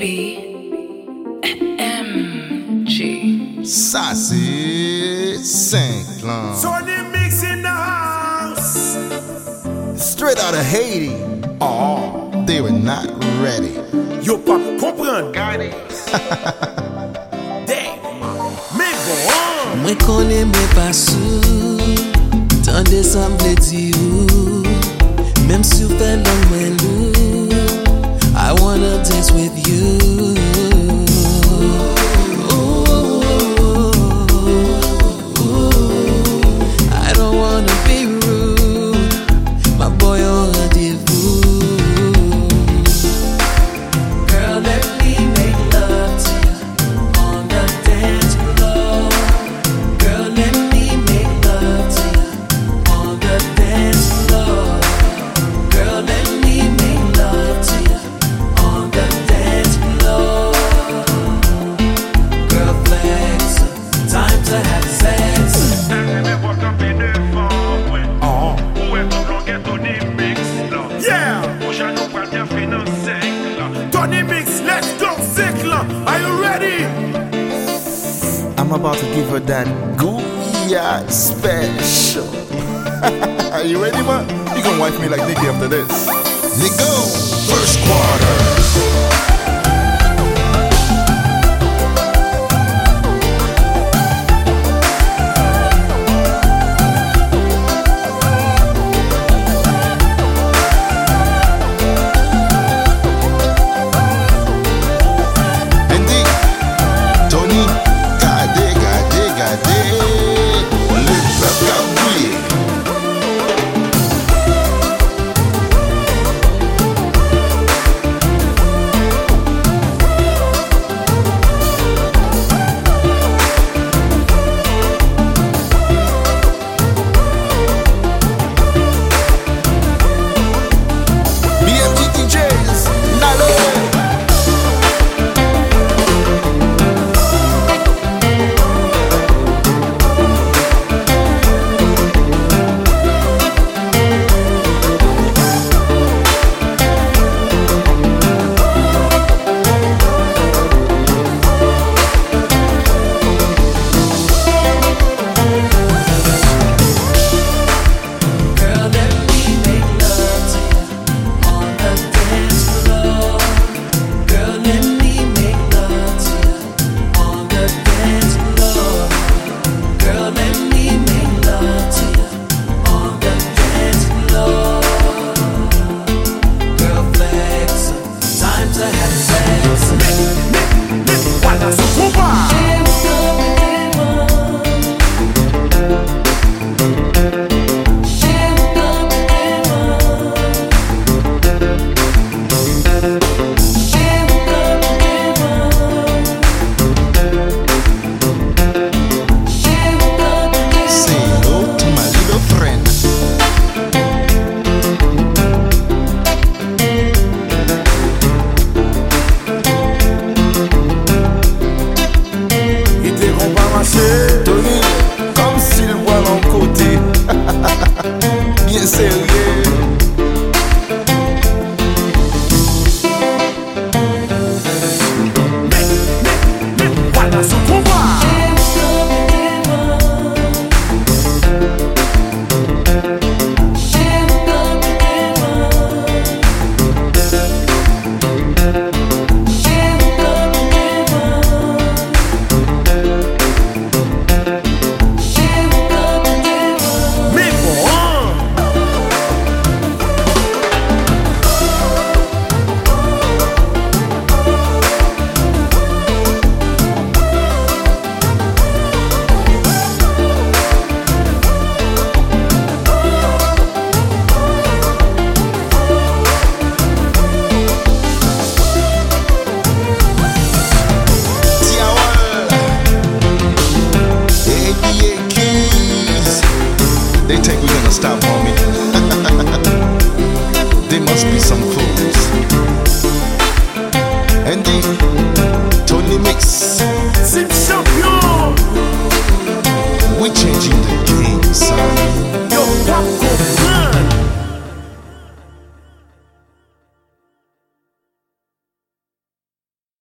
B-M-G. Sassy St. Clown. Straight out of Haiti. Oh, they were not ready. Yo pas comprendre. Mais bon. Mwen konen mwen pa sou Tande sa mwen di ou Tony Mix, let's go, Zikla. Are you ready? I'm about to give her that Gooya special. Are you ready, man? You can wipe me like Nicky after this. Let go. First quarter. must be some fool.